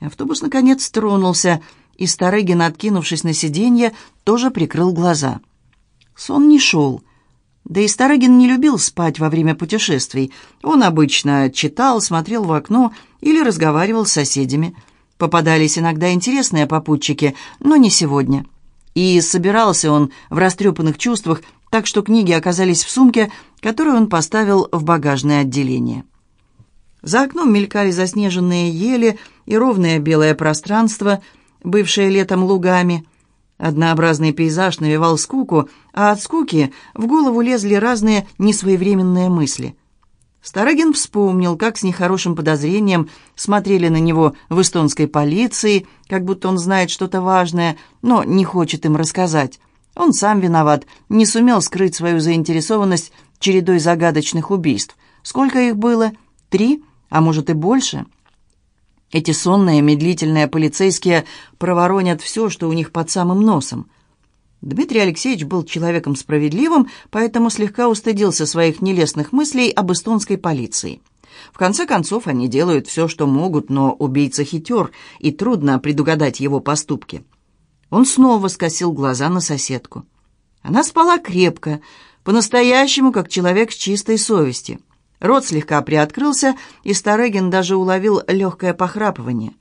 Автобус, наконец, тронулся, и Старыгин, откинувшись на сиденье, тоже прикрыл глаза. Сон не шел. Да и Старыгин не любил спать во время путешествий. Он обычно читал, смотрел в окно или разговаривал с соседями. Попадались иногда интересные попутчики, но не сегодня. И собирался он в растрепанных чувствах, так что книги оказались в сумке, которую он поставил в багажное отделение. За окном мелькали заснеженные ели и ровное белое пространство, бывшее летом лугами. Однообразный пейзаж навевал скуку, а от скуки в голову лезли разные несвоевременные мысли. Старыгин вспомнил, как с нехорошим подозрением смотрели на него в эстонской полиции, как будто он знает что-то важное, но не хочет им рассказать. Он сам виноват, не сумел скрыть свою заинтересованность чередой загадочных убийств. Сколько их было? Три? А может и больше? Эти сонные, медлительные полицейские проворонят все, что у них под самым носом. Дмитрий Алексеевич был человеком справедливым, поэтому слегка устыдился своих нелестных мыслей об эстонской полиции. В конце концов, они делают все, что могут, но убийца хитер, и трудно предугадать его поступки. Он снова скосил глаза на соседку. Она спала крепко, по-настоящему, как человек с чистой совестью. Рот слегка приоткрылся, и Старегин даже уловил легкое похрапывание.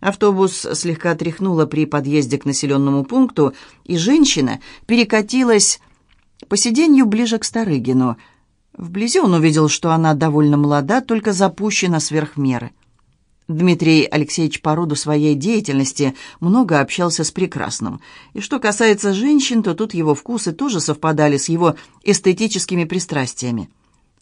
Автобус слегка тряхнуло при подъезде к населенному пункту, и женщина перекатилась по сиденью ближе к Старыгину. Вблизи он увидел, что она довольно молода, только запущена сверх меры. Дмитрий Алексеевич по роду своей деятельности много общался с прекрасным. И что касается женщин, то тут его вкусы тоже совпадали с его эстетическими пристрастиями.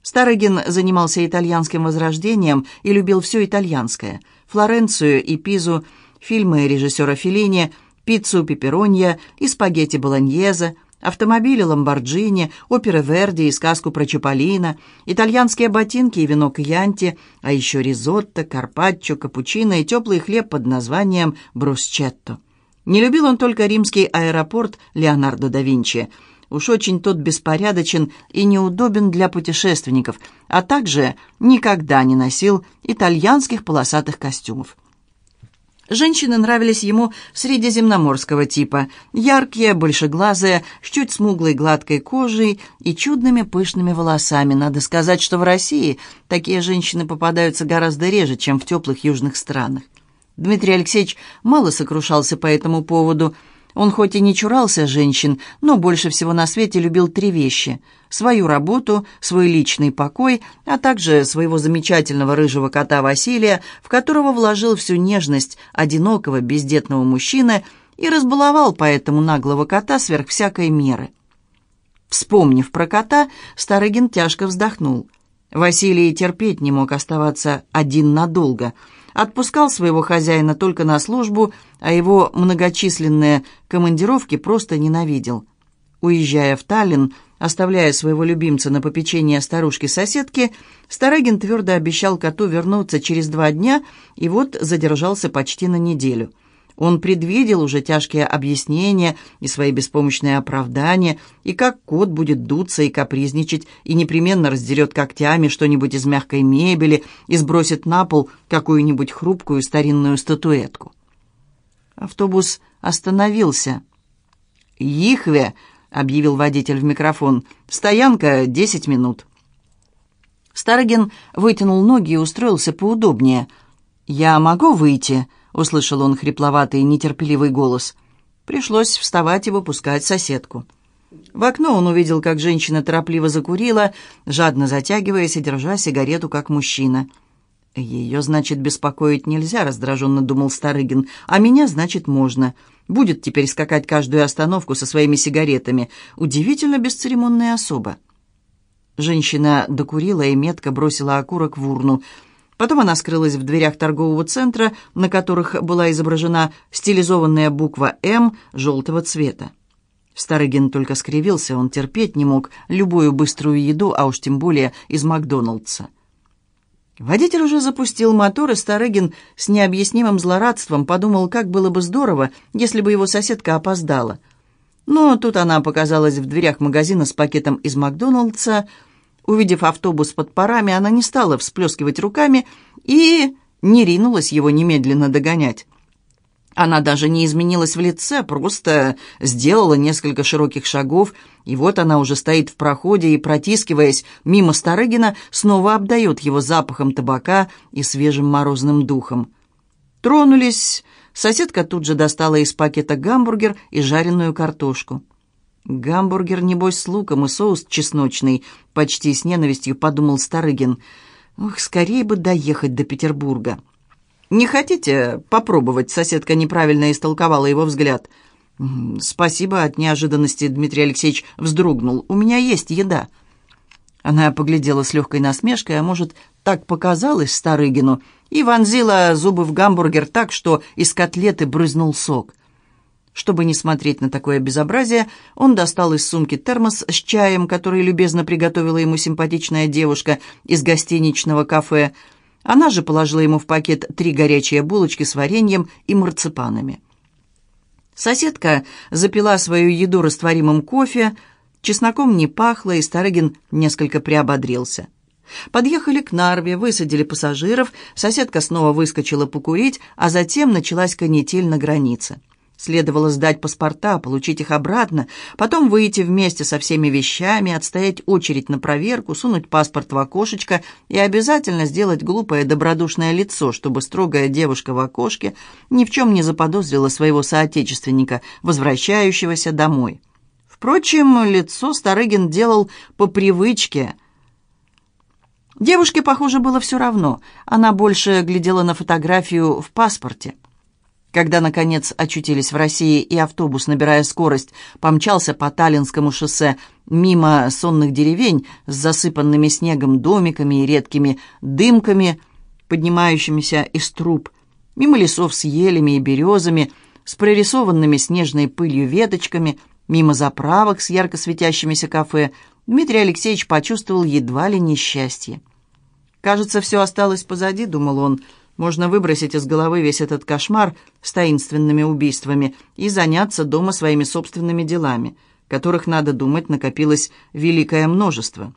Старыгин занимался итальянским возрождением и любил все итальянское. Флоренцию и Пизу, фильмы режиссера Феллини, пиццу пепперонья и спагетти болоньезе – Автомобили Ламборджини, оперы Верди и сказку про Чаполина, итальянские ботинки и вино Кьянти, а еще ризотто, карпаччо, капучино и теплый хлеб под названием брусчетто. Не любил он только римский аэропорт Леонардо да Винчи. Уж очень тот беспорядочен и неудобен для путешественников, а также никогда не носил итальянских полосатых костюмов. Женщины нравились ему средиземноморского типа, яркие, большеглазые, с чуть смуглой гладкой кожей и чудными пышными волосами. Надо сказать, что в России такие женщины попадаются гораздо реже, чем в теплых южных странах. Дмитрий Алексеевич мало сокрушался по этому поводу – он хоть и не чурался женщин, но больше всего на свете любил три вещи – свою работу, свой личный покой, а также своего замечательного рыжего кота Василия, в которого вложил всю нежность одинокого бездетного мужчины и разбаловал поэтому наглого кота сверх всякой меры. Вспомнив про кота, Старыгин тяжко вздохнул. Василий терпеть не мог оставаться один надолго – отпускал своего хозяина только на службу, а его многочисленные командировки просто ненавидел. Уезжая в Таллин, оставляя своего любимца на попечение старушки-соседки, Старыгин твердо обещал коту вернуться через два дня и вот задержался почти на неделю – он предвидел уже тяжкие объяснения и свои беспомощные оправдания, и как кот будет дуться и капризничать, и непременно раздерет когтями что-нибудь из мягкой мебели и сбросит на пол какую-нибудь хрупкую старинную статуэтку. Автобус остановился. «Ихве!» — объявил водитель в микрофон. «Стоянка десять минут». Старогин вытянул ноги и устроился поудобнее. «Я могу выйти?» Услышал он хрипловатый нетерпеливый голос. Пришлось вставать и выпускать соседку. В окно он увидел, как женщина торопливо закурила, жадно затягиваясь и держа сигарету, как мужчина. «Ее, значит, беспокоить нельзя», — раздраженно думал Старыгин. «А меня, значит, можно. Будет теперь скакать каждую остановку со своими сигаретами. Удивительно бесцеремонная особа». Женщина докурила и метко бросила окурок в урну — Потом она скрылась в дверях торгового центра, на которых была изображена стилизованная буква «М» желтого цвета. Старыгин только скривился, он терпеть не мог любую быструю еду, а уж тем более из Макдоналдса. Водитель уже запустил мотор, и Старыгин с необъяснимым злорадством подумал, как было бы здорово, если бы его соседка опоздала. Но тут она показалась в дверях магазина с пакетом из Макдоналдса – Увидев автобус под парами, она не стала всплескивать руками и не ринулась его немедленно догонять. Она даже не изменилась в лице, просто сделала несколько широких шагов, и вот она уже стоит в проходе и, протискиваясь мимо Старыгина, снова обдает его запахом табака и свежим морозным духом. Тронулись. Соседка тут же достала из пакета гамбургер и жареную картошку. «Гамбургер, небось, с луком и соус чесночный», — почти с ненавистью подумал Старыгин. «Ох, скорее бы доехать до Петербурга». «Не хотите попробовать?» — соседка неправильно истолковала его взгляд. «Спасибо от неожиданности», — Дмитрий Алексеевич вздрогнул. «У меня есть еда». Она поглядела с легкой насмешкой, а может, так показалось Старыгину, и вонзила зубы в гамбургер так, что из котлеты брызнул сок. Чтобы не смотреть на такое безобразие, он достал из сумки термос с чаем, который любезно приготовила ему симпатичная девушка из гостиничного кафе, она же положила ему в пакет три горячие булочки с вареньем и марципанами. Соседка запила свою еду растворимым кофе, чесноком не пахло, и Старыгин несколько приободрился. Подъехали к Нарве, высадили пассажиров, соседка снова выскочила покурить, а затем началась канитель на границе. Следовало сдать паспорта, получить их обратно, потом выйти вместе со всеми вещами, отстоять очередь на проверку, сунуть паспорт в окошечко и обязательно сделать глупое добродушное лицо, чтобы строгая девушка в окошке ни в чем не заподозрила своего соотечественника, возвращающегося домой. Впрочем, лицо Старыгин делал по привычке. Девушке, похоже, было все равно. Она больше глядела на фотографию в паспорте. Когда, наконец, очутились в России, и автобус, набирая скорость, помчался по Таллинскому шоссе мимо сонных деревень с засыпанными снегом домиками и редкими дымками, поднимающимися из труб, мимо лесов с елями и березами, с прорисованными снежной пылью веточками, мимо заправок с ярко светящимися кафе, Дмитрий Алексеевич почувствовал едва ли несчастье. «Кажется, все осталось позади», — думал он, — можно выбросить из головы весь этот кошмар с таинственными убийствами и заняться дома своими собственными делами, которых, надо думать, накопилось великое множество.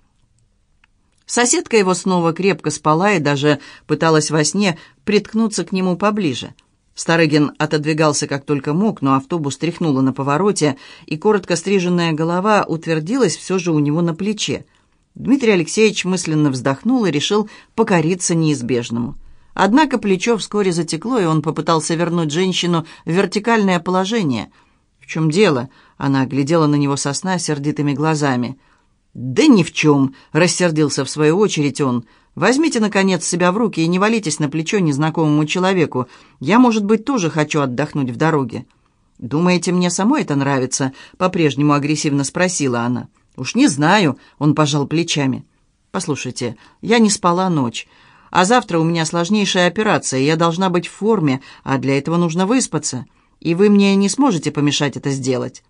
Соседка его снова крепко спала и даже пыталась во сне приткнуться к нему поближе. Старыгин отодвигался как только мог, но автобус тряхнуло на повороте, и коротко стриженная голова утвердилась все же у него на плече. Дмитрий Алексеевич мысленно вздохнул и решил покориться неизбежному – Однако плечо вскоре затекло, и он попытался вернуть женщину в вертикальное положение. «В чем дело?» — она глядела на него со сна сердитыми глазами. «Да ни в чем!» — рассердился в свою очередь он. «Возьмите, наконец, себя в руки и не валитесь на плечо незнакомому человеку. Я, может быть, тоже хочу отдохнуть в дороге». «Думаете, мне самой это нравится?» — по-прежнему агрессивно спросила она. «Уж не знаю», — он пожал плечами. «Послушайте, я не спала ночь. А завтра у меня сложнейшая операция, я должна быть в форме, а для этого нужно выспаться. И вы мне не сможете помешать это сделать».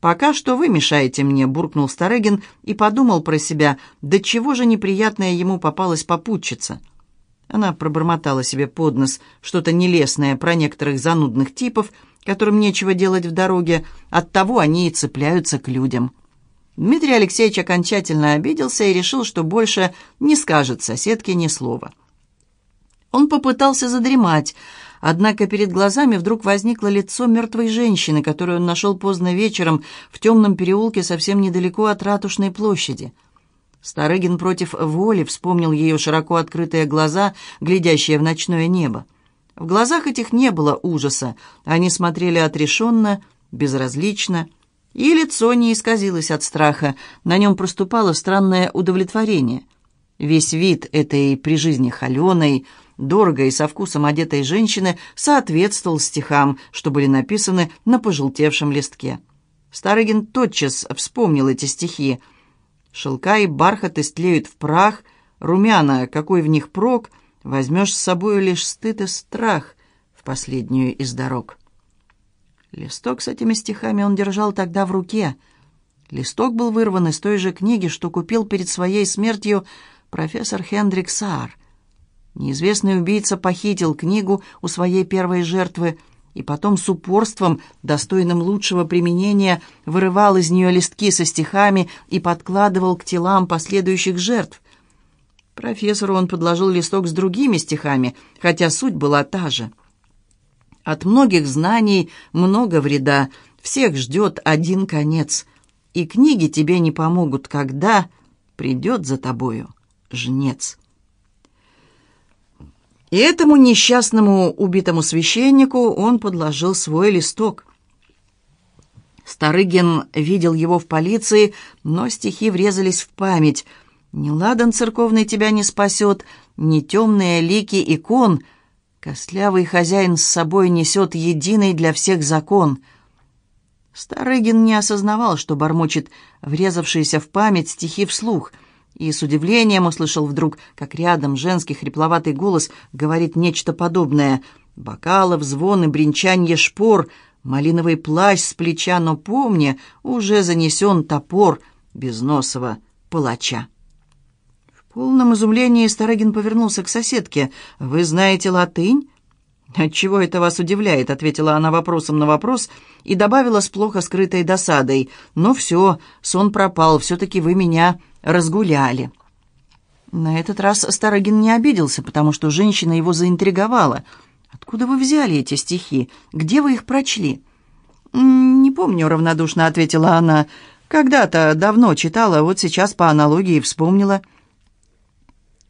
«Пока что вы мешаете мне», — буркнул Старыгин и подумал про себя, «да чего же неприятное ему попалась попутчица». Она пробормотала себе под нос что-то нелестное про некоторых занудных типов, которым нечего делать в дороге, оттого они и цепляются к людям. Дмитрий Алексеевич окончательно обиделся и решил, что больше не скажет соседке ни слова. Он попытался задремать, однако перед глазами вдруг возникло лицо мертвой женщины, которую он нашел поздно вечером в темном переулке совсем недалеко от Ратушной площади. Старыгин против воли вспомнил ее широко открытые глаза, глядящие в ночное небо. В глазах этих не было ужаса, они смотрели отрешенно, безразлично, и лицо не исказилось от страха, на нем проступало странное удовлетворение. Весь вид этой при жизни холеной, дорого и со вкусом одетой женщины соответствовал стихам, что были написаны на пожелтевшем листке. Старыгин тотчас вспомнил эти стихи. «Шелка и бархат истлеют в прах, румяна, какой в них прок, возьмешь с собою лишь стыд и страх в последнюю из дорог». Листок с этими стихами он держал тогда в руке. Листок был вырван из той же книги, что купил перед своей смертью профессор Хендрик Саар. Неизвестный убийца похитил книгу у своей первой жертвы и потом с упорством, достойным лучшего применения, вырывал из нее листки со стихами и подкладывал к телам последующих жертв. Профессору он подложил листок с другими стихами, хотя суть была та же. От многих знаний много вреда, всех ждет один конец, и книги тебе не помогут, когда придет за тобою жнец. И этому несчастному убитому священнику он подложил свой листок. Старыгин видел его в полиции, но стихи врезались в память. «Ни ладан церковный тебя не спасет, ни темные лики икон. Костлявый хозяин с собой несет единый для всех закон». Старыгин не осознавал, что бормочет врезавшиеся в память стихи вслух — и с удивлением услышал вдруг, как рядом женский хрипловатый голос говорит нечто подобное. «Бокалов, звон и бренчанье шпор, малиновый плащ с плеча, но помни, уже занесен топор безносого палача». Полном изумлении Старыгин повернулся к соседке. «Вы знаете латынь?» «Отчего это вас удивляет?» — ответила она вопросом на вопрос и добавила с плохо скрытой досадой. «Ну все, сон пропал, все-таки вы меня разгуляли». На этот раз Старогин не обиделся, потому что женщина его заинтриговала. «Откуда вы взяли эти стихи? Где вы их прочли?» «Не помню», — равнодушно ответила она. «Когда-то давно читала, вот сейчас по аналогии вспомнила».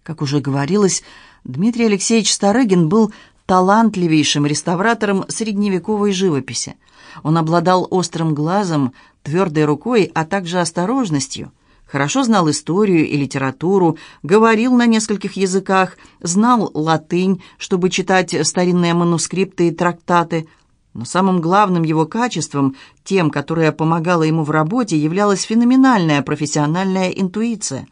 Как уже говорилось, Дмитрий Алексеевич Старыгин был талантливейшим реставратором средневековой живописи. Он обладал острым глазом, твердой рукой, а также осторожностью — хорошо знал историю и литературу, говорил на нескольких языках, знал латынь, чтобы читать старинные манускрипты и трактаты. Но самым главным его качеством, тем, которое помогало ему в работе, являлась феноменальная профессиональная интуиция.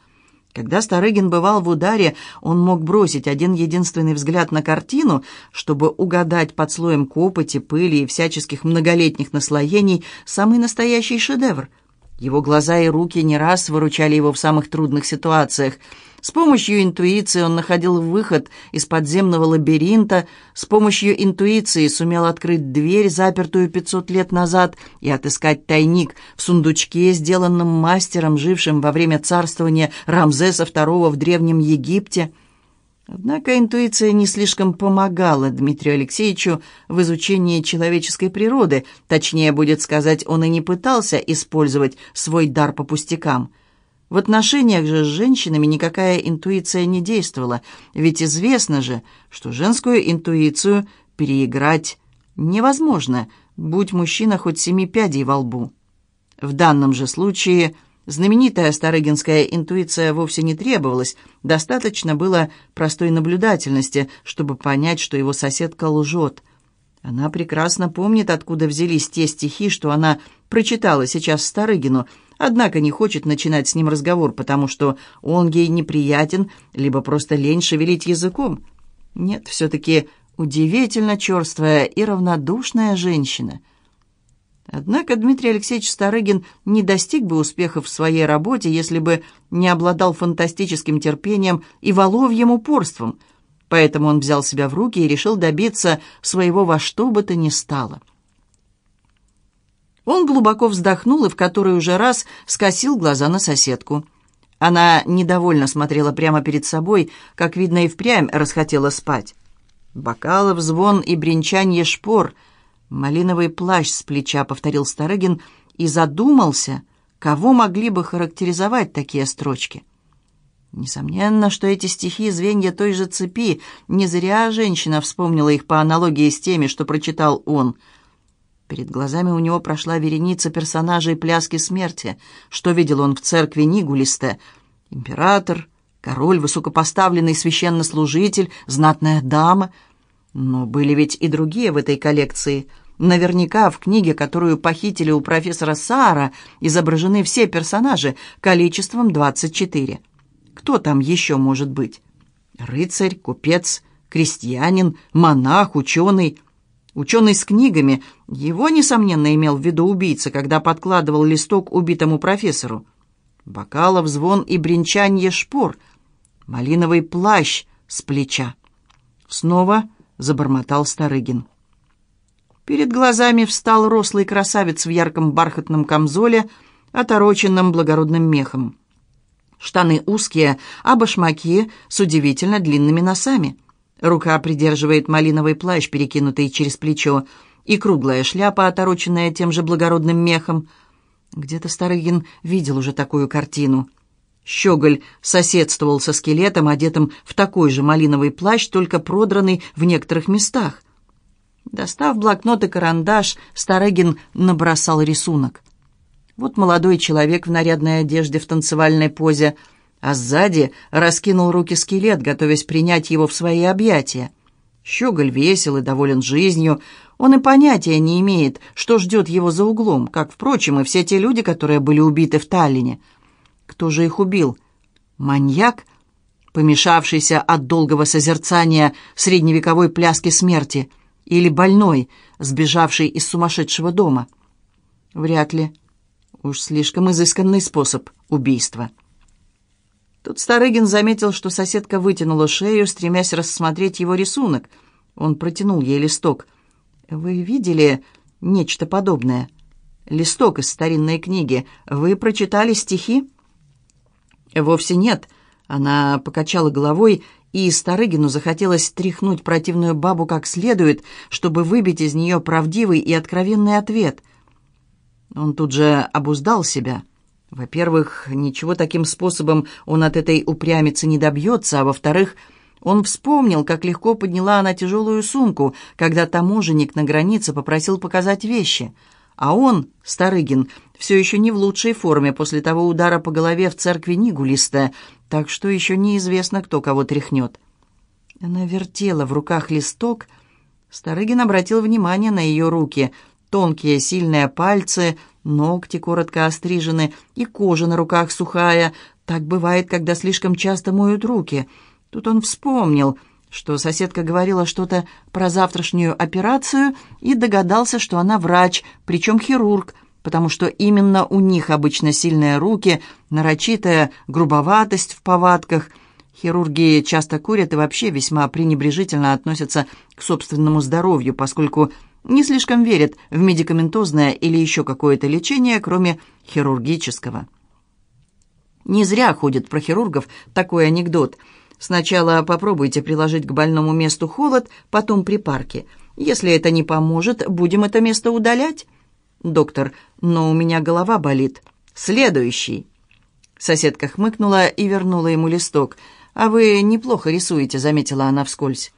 Когда Старыгин бывал в ударе, он мог бросить один единственный взгляд на картину, чтобы угадать под слоем копоти, пыли и всяческих многолетних наслоений самый настоящий шедевр – его глаза и руки не раз выручали его в самых трудных ситуациях. С помощью интуиции он находил выход из подземного лабиринта, с помощью интуиции сумел открыть дверь, запертую 500 лет назад, и отыскать тайник в сундучке, сделанном мастером, жившим во время царствования Рамзеса II в Древнем Египте – Однако интуиция не слишком помогала Дмитрию Алексеевичу в изучении человеческой природы, точнее будет сказать, он и не пытался использовать свой дар по пустякам. В отношениях же с женщинами никакая интуиция не действовала, ведь известно же, что женскую интуицию переиграть невозможно, будь мужчина хоть семи пядей во лбу. В данном же случае – Знаменитая старыгинская интуиция вовсе не требовалась, достаточно было простой наблюдательности, чтобы понять, что его соседка лжет. Она прекрасно помнит, откуда взялись те стихи, что она прочитала сейчас Старыгину, однако не хочет начинать с ним разговор, потому что он ей неприятен, либо просто лень шевелить языком. Нет, все-таки удивительно черствая и равнодушная женщина — Однако Дмитрий Алексеевич Старыгин не достиг бы успехов в своей работе, если бы не обладал фантастическим терпением и воловьим упорством, поэтому он взял себя в руки и решил добиться своего во что бы то ни стало. Он глубоко вздохнул и в который уже раз скосил глаза на соседку. Она недовольно смотрела прямо перед собой, как видно и впрямь расхотела спать. Бокалов, звон и бренчанье шпор — «Малиновый плащ с плеча», — повторил Старыгин, и задумался, кого могли бы характеризовать такие строчки. Несомненно, что эти стихи — звенья той же цепи. Не зря женщина вспомнила их по аналогии с теми, что прочитал он. Перед глазами у него прошла вереница персонажей пляски смерти. Что видел он в церкви Нигулисте? Император, король, высокопоставленный священнослужитель, знатная дама. Но были ведь и другие в этой коллекции — Наверняка в книге, которую похитили у профессора Саара, изображены все персонажи количеством 24. Кто там еще может быть? Рыцарь, купец, крестьянин, монах, ученый. Ученый с книгами. Его, несомненно, имел в виду убийца, когда подкладывал листок убитому профессору. Бокалов, звон и бренчанье шпор. Малиновый плащ с плеча. Снова забормотал Старыгин. Перед глазами встал рослый красавец в ярком бархатном камзоле, отороченном благородным мехом. Штаны узкие, а башмаки с удивительно длинными носами. Рука придерживает малиновый плащ, перекинутый через плечо, и круглая шляпа, отороченная тем же благородным мехом. Где-то Старыгин видел уже такую картину. Щеголь соседствовал со скелетом, одетым в такой же малиновый плащ, только продранный в некоторых местах. Достав блокнот и карандаш, Старыгин набросал рисунок. Вот молодой человек в нарядной одежде в танцевальной позе, а сзади раскинул руки скелет, готовясь принять его в свои объятия. Щеголь весел и доволен жизнью. Он и понятия не имеет, что ждет его за углом, как, впрочем, и все те люди, которые были убиты в Таллине. Кто же их убил? Маньяк, помешавшийся от долгого созерцания средневековой пляски смерти, или больной, сбежавший из сумасшедшего дома? Вряд ли. Уж слишком изысканный способ убийства. Тут Старыгин заметил, что соседка вытянула шею, стремясь рассмотреть его рисунок. Он протянул ей листок. «Вы видели нечто подобное?» «Листок из старинной книги. Вы прочитали стихи?» «Вовсе нет». Она покачала головой, и Старыгину захотелось тряхнуть противную бабу как следует, чтобы выбить из нее правдивый и откровенный ответ — он тут же обуздал себя. Во-первых, ничего таким способом он от этой упрямицы не добьется, а во-вторых, он вспомнил, как легко подняла она тяжелую сумку, когда таможенник на границе попросил показать вещи. А он, Старыгин, все еще не в лучшей форме после того удара по голове в церкви Нигулиста, так что еще неизвестно, кто кого тряхнет. Она вертела в руках листок. Старыгин обратил внимание на ее руки — Тонкие, сильные пальцы, ногти коротко острижены и кожа на руках сухая. Так бывает, когда слишком часто моют руки. Тут он вспомнил, что соседка говорила что-то про завтрашнюю операцию и догадался, что она врач, причем хирург, потому что именно у них обычно сильные руки, нарочитая грубоватость в повадках – Хирурги часто курят и вообще весьма пренебрежительно относятся к собственному здоровью, поскольку не слишком верят в медикаментозное или еще какое-то лечение, кроме хирургического. Не зря ходит про хирургов такой анекдот. Сначала попробуйте приложить к больному месту холод, потом припарки. Если это не поможет, будем это место удалять. Доктор, но у меня голова болит. Следующий. Соседка хмыкнула и вернула ему листок. «А вы неплохо рисуете», — заметила она вскользь.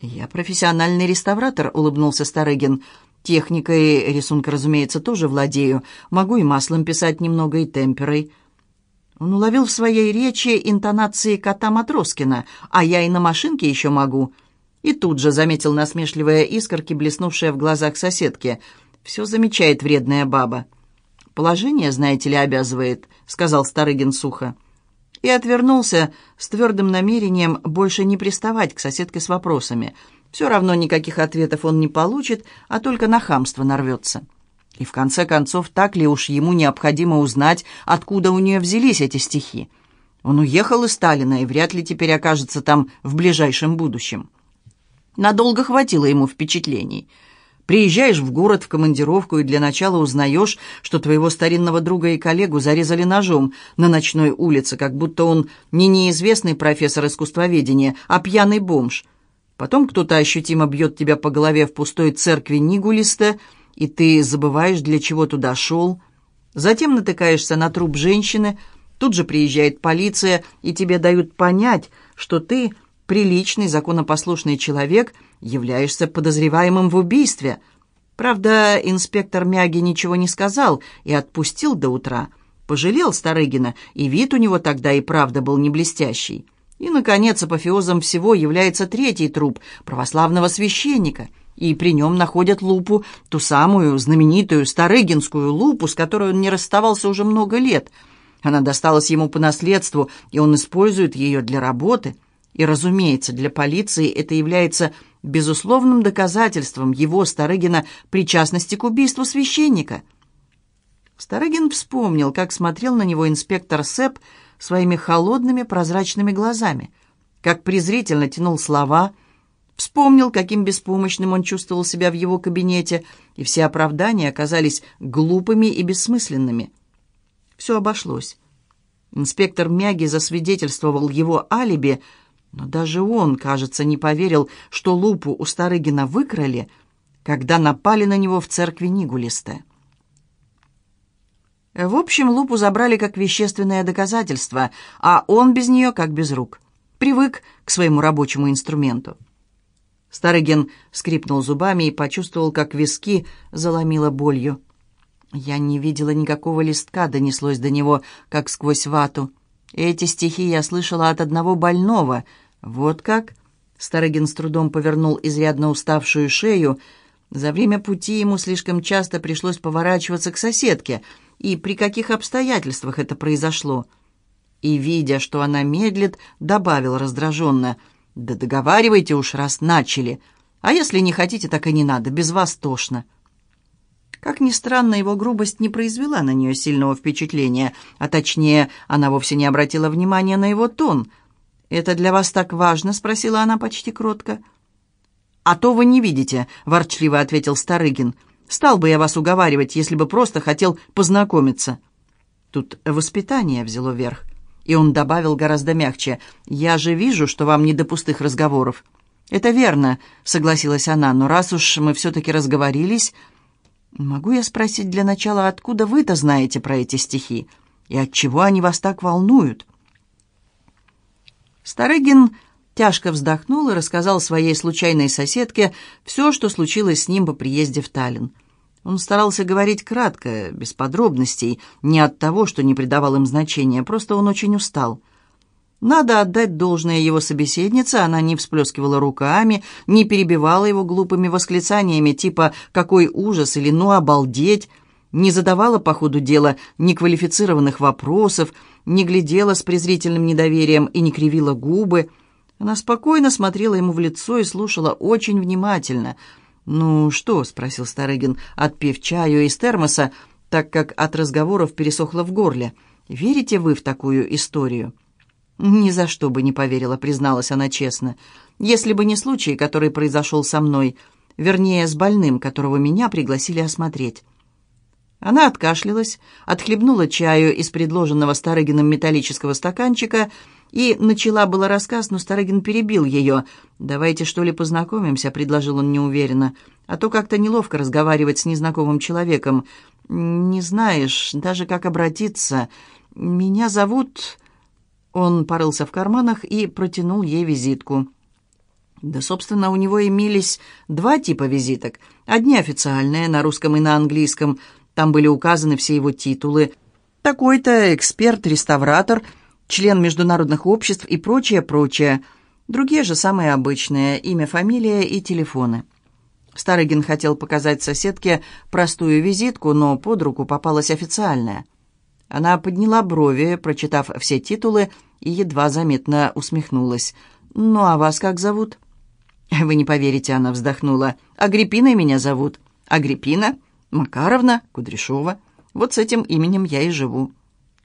«Я профессиональный реставратор», — улыбнулся Старыгин. «Техникой рисунка, разумеется, тоже владею. Могу и маслом писать немного, и темперой». Он уловил в своей речи интонации кота Матроскина, а я и на машинке еще могу. И тут же заметил насмешливые искорки, блеснувшие в глазах соседки. «Все замечает вредная баба». «Положение, знаете ли, обязывает», — сказал Старыгин сухо и отвернулся с твердым намерением больше не приставать к соседке с вопросами. Все равно никаких ответов он не получит, а только на хамство нарвется. И в конце концов, так ли уж ему необходимо узнать, откуда у нее взялись эти стихи? Он уехал из Сталина и вряд ли теперь окажется там в ближайшем будущем. Надолго хватило ему впечатлений — Приезжаешь в город в командировку и для начала узнаешь, что твоего старинного друга и коллегу зарезали ножом на ночной улице, как будто он не неизвестный профессор искусствоведения, а пьяный бомж. Потом кто-то ощутимо бьет тебя по голове в пустой церкви Нигулиста, и ты забываешь, для чего туда шел. Затем натыкаешься на труп женщины, тут же приезжает полиция, и тебе дают понять, что ты приличный, законопослушный человек – являешься подозреваемым в убийстве. Правда, инспектор Мяги ничего не сказал и отпустил до утра. Пожалел Старыгина, и вид у него тогда и правда был не блестящий. И, наконец, апофеозом всего является третий труп православного священника. И при нем находят лупу, ту самую знаменитую старыгинскую лупу, с которой он не расставался уже много лет. Она досталась ему по наследству, и он использует ее для работы. И, разумеется, для полиции это является безусловным доказательством его, Старыгина, причастности к убийству священника. Старыгин вспомнил, как смотрел на него инспектор Сэп своими холодными прозрачными глазами, как презрительно тянул слова, вспомнил, каким беспомощным он чувствовал себя в его кабинете, и все оправдания оказались глупыми и бессмысленными. Все обошлось. Инспектор Мяги засвидетельствовал его алиби, но даже он, кажется, не поверил, что лупу у Старыгина выкрали, когда напали на него в церкви Нигулиста. В общем, лупу забрали как вещественное доказательство, а он без нее как без рук. Привык к своему рабочему инструменту. Старыгин скрипнул зубами и почувствовал, как виски заломило болью. «Я не видела никакого листка», — донеслось до него, как сквозь вату. «Эти стихи я слышала от одного больного. Вот как?» Старыгин с трудом повернул изрядно уставшую шею. За время пути ему слишком часто пришлось поворачиваться к соседке. И при каких обстоятельствах это произошло? И, видя, что она медлит, добавил раздраженно. «Да договаривайте уж, раз начали. А если не хотите, так и не надо, без вас тошно». Как ни странно, его грубость не произвела на нее сильного впечатления, а точнее, она вовсе не обратила внимания на его тон. «Это для вас так важно?» — спросила она почти кротко. «А то вы не видите», — ворчливо ответил Старыгин. «Стал бы я вас уговаривать, если бы просто хотел познакомиться». Тут воспитание взяло верх, и он добавил гораздо мягче. «Я же вижу, что вам не до пустых разговоров». «Это верно», — согласилась она, «но раз уж мы все-таки разговорились...» «Могу я спросить для начала, откуда вы-то знаете про эти стихи? И отчего они вас так волнуют?» Старыгин тяжко вздохнул и рассказал своей случайной соседке все, что случилось с ним по приезде в Таллин. Он старался говорить кратко, без подробностей, не от того, что не придавал им значения, просто он очень устал. Надо отдать должное его собеседнице, она не всплескивала руками, не перебивала его глупыми восклицаниями типа «какой ужас» или «ну обалдеть», не задавала по ходу дела неквалифицированных вопросов, не глядела с презрительным недоверием и не кривила губы. Она спокойно смотрела ему в лицо и слушала очень внимательно. «Ну что?» — спросил Старыгин, отпив чаю из термоса, так как от разговоров пересохло в горле. «Верите вы в такую историю?» «Ни за что бы не поверила», — призналась она честно. «Если бы не случай, который произошел со мной, вернее, с больным, которого меня пригласили осмотреть». Она откашлялась, отхлебнула чаю из предложенного Старыгином металлического стаканчика и начала было рассказ, но Старыгин перебил ее. «Давайте, что ли, познакомимся», — предложил он неуверенно. «А то как-то неловко разговаривать с незнакомым человеком. Не знаешь даже, как обратиться. Меня зовут...» Он порылся в карманах и протянул ей визитку. Да, собственно, у него имелись два типа визиток. Одни официальные, на русском и на английском. Там были указаны все его титулы. Такой-то эксперт-реставратор, член международных обществ и прочее-прочее. Другие же самые обычные, имя, фамилия и телефоны. Старыгин хотел показать соседке простую визитку, но под руку попалась официальная. Она подняла брови, прочитав все титулы, и едва заметно усмехнулась. «Ну, а вас как зовут?» «Вы не поверите», — она вздохнула. «Агриппиной меня зовут». «Агриппина? Макаровна? Кудряшова? Вот с этим именем я и живу».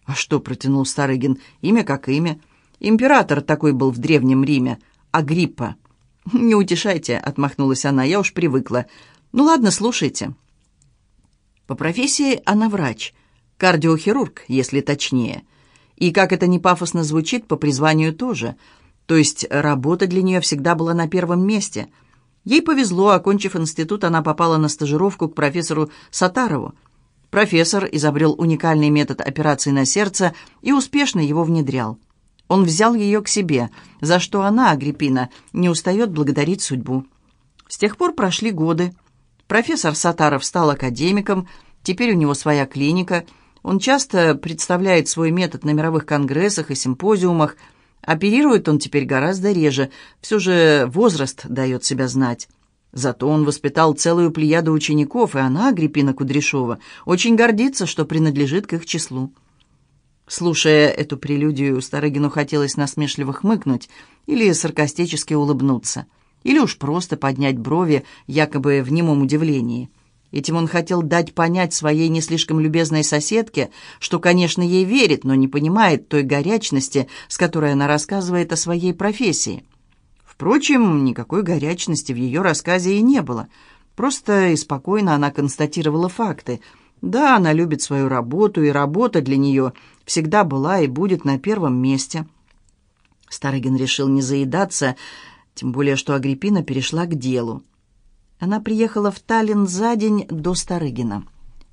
«А что?» — протянул Старыгин. «Имя как имя. Император такой был в Древнем Риме. Агриппа». «Не утешайте», — отмахнулась она. «Я уж привыкла. Ну ладно, слушайте». По профессии она врач — Кардиохирург, если точнее. И как это не пафосно звучит, по призванию тоже. То есть работа для нее всегда была на первом месте. Ей повезло, окончив институт, она попала на стажировку к профессору Сатарову. Профессор изобрел уникальный метод операции на сердце и успешно его внедрял. Он взял ее к себе, за что она, Агриппина, не устает благодарить судьбу. С тех пор прошли годы. Профессор Сатаров стал академиком, теперь у него своя клиника – он часто представляет свой метод на мировых конгрессах и симпозиумах. Оперирует он теперь гораздо реже. Все же возраст дает себя знать. Зато он воспитал целую плеяду учеников, и она, Агриппина Кудряшова, очень гордится, что принадлежит к их числу. Слушая эту прелюдию, Старыгину хотелось насмешливо хмыкнуть или саркастически улыбнуться, или уж просто поднять брови, якобы в немом удивлении. Этим он хотел дать понять своей не слишком любезной соседке, что, конечно, ей верит, но не понимает той горячности, с которой она рассказывает о своей профессии. Впрочем, никакой горячности в ее рассказе и не было. Просто и спокойно она констатировала факты. Да, она любит свою работу, и работа для нее всегда была и будет на первом месте. Старыгин решил не заедаться, тем более что Агриппина перешла к делу. Она приехала в Таллин за день до Старыгина.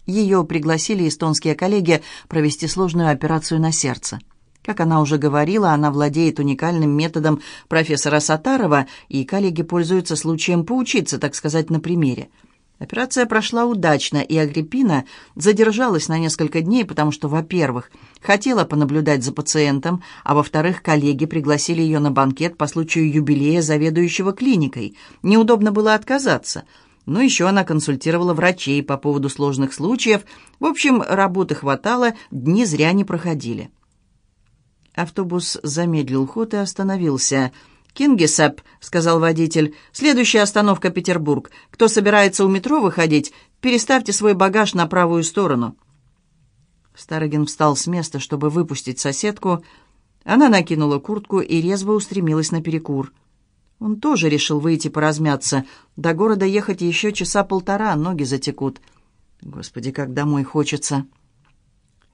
Ее пригласили эстонские коллеги провести сложную операцию на сердце. Как она уже говорила, она владеет уникальным методом профессора Сатарова, и коллеги пользуются случаем поучиться, так сказать, на примере – Операция прошла удачно, и Агриппина задержалась на несколько дней, потому что, во-первых, хотела понаблюдать за пациентом, а во-вторых, коллеги пригласили ее на банкет по случаю юбилея заведующего клиникой. Неудобно было отказаться. Но еще она консультировала врачей по поводу сложных случаев. В общем, работы хватало, дни зря не проходили. Автобус замедлил ход и остановился – «Кингисепп», — сказал водитель, — «следующая остановка Петербург. Кто собирается у метро выходить, переставьте свой багаж на правую сторону». Старогин встал с места, чтобы выпустить соседку. Она накинула куртку и резво устремилась на перекур. Он тоже решил выйти поразмяться. До города ехать еще часа полтора, ноги затекут. Господи, как домой хочется.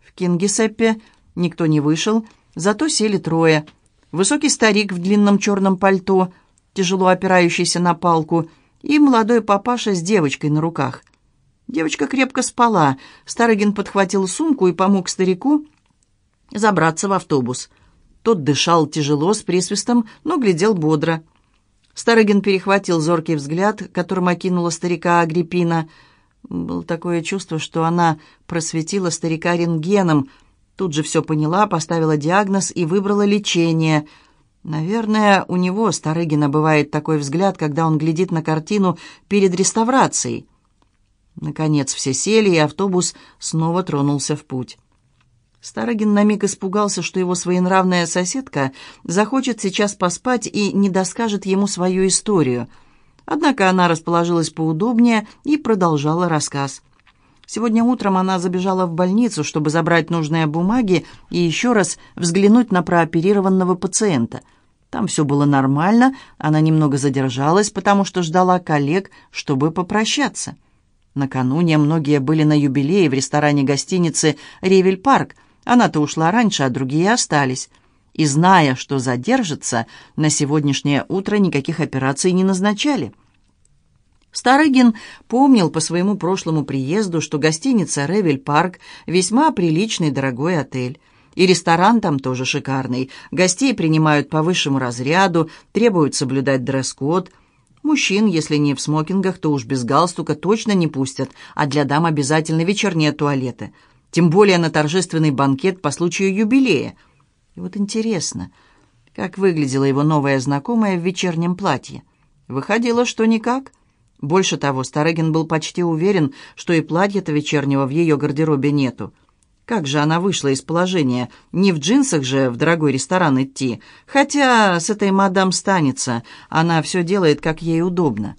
В Кингисеппе никто не вышел, зато сели трое — высокий старик в длинном черном пальто, тяжело опирающийся на палку, и молодой папаша с девочкой на руках. Девочка крепко спала. Старыгин подхватил сумку и помог старику забраться в автобус. Тот дышал тяжело, с присвистом, но глядел бодро. Старыгин перехватил зоркий взгляд, которым окинула старика Агриппина. Было такое чувство, что она просветила старика рентгеном — Тут же все поняла, поставила диагноз и выбрала лечение. Наверное, у него, Старыгина, бывает такой взгляд, когда он глядит на картину перед реставрацией. Наконец все сели, и автобус снова тронулся в путь. Старыгин на миг испугался, что его своенравная соседка захочет сейчас поспать и не доскажет ему свою историю. Однако она расположилась поудобнее и продолжала рассказ. Сегодня утром она забежала в больницу, чтобы забрать нужные бумаги и еще раз взглянуть на прооперированного пациента. Там все было нормально, она немного задержалась, потому что ждала коллег, чтобы попрощаться. Накануне многие были на юбилее в ресторане гостиницы «Ревель Парк». Она-то ушла раньше, а другие остались. И, зная, что задержится, на сегодняшнее утро никаких операций не назначали. Старыгин помнил по своему прошлому приезду, что гостиница «Ревель Парк» весьма приличный дорогой отель. И ресторан там тоже шикарный. Гостей принимают по высшему разряду, требуют соблюдать дресс-код. Мужчин, если не в смокингах, то уж без галстука точно не пустят, а для дам обязательно вечерние туалеты. Тем более на торжественный банкет по случаю юбилея. И вот интересно, как выглядела его новая знакомая в вечернем платье? Выходило, что никак – больше того, Старыгин был почти уверен, что и платья-то вечернего в ее гардеробе нету. Как же она вышла из положения? Не в джинсах же в дорогой ресторан идти. Хотя с этой мадам станется, она все делает, как ей удобно.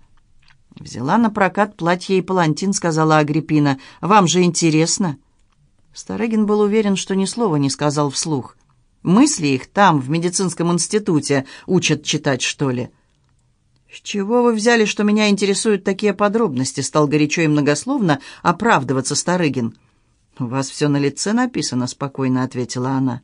«Взяла на прокат платье и палантин», — сказала Агриппина. «Вам же интересно?» Старыгин был уверен, что ни слова не сказал вслух. «Мысли их там, в медицинском институте, учат читать, что ли?» «С чего вы взяли, что меня интересуют такие подробности?» Стал горячо и многословно оправдываться Старыгин. «У вас все на лице написано», — спокойно ответила она.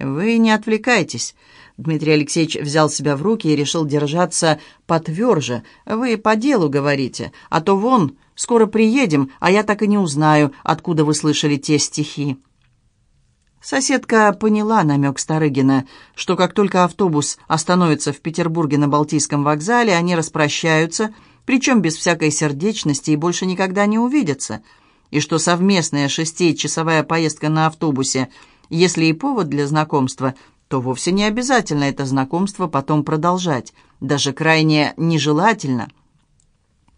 «Вы не отвлекайтесь». Дмитрий Алексеевич взял себя в руки и решил держаться потверже. «Вы по делу говорите, а то вон, скоро приедем, а я так и не узнаю, откуда вы слышали те стихи». Соседка поняла намек Старыгина, что как только автобус остановится в Петербурге на Балтийском вокзале, они распрощаются, причем без всякой сердечности и больше никогда не увидятся, и что совместная шестичасовая поездка на автобусе, если и повод для знакомства, то вовсе не обязательно это знакомство потом продолжать, даже крайне нежелательно –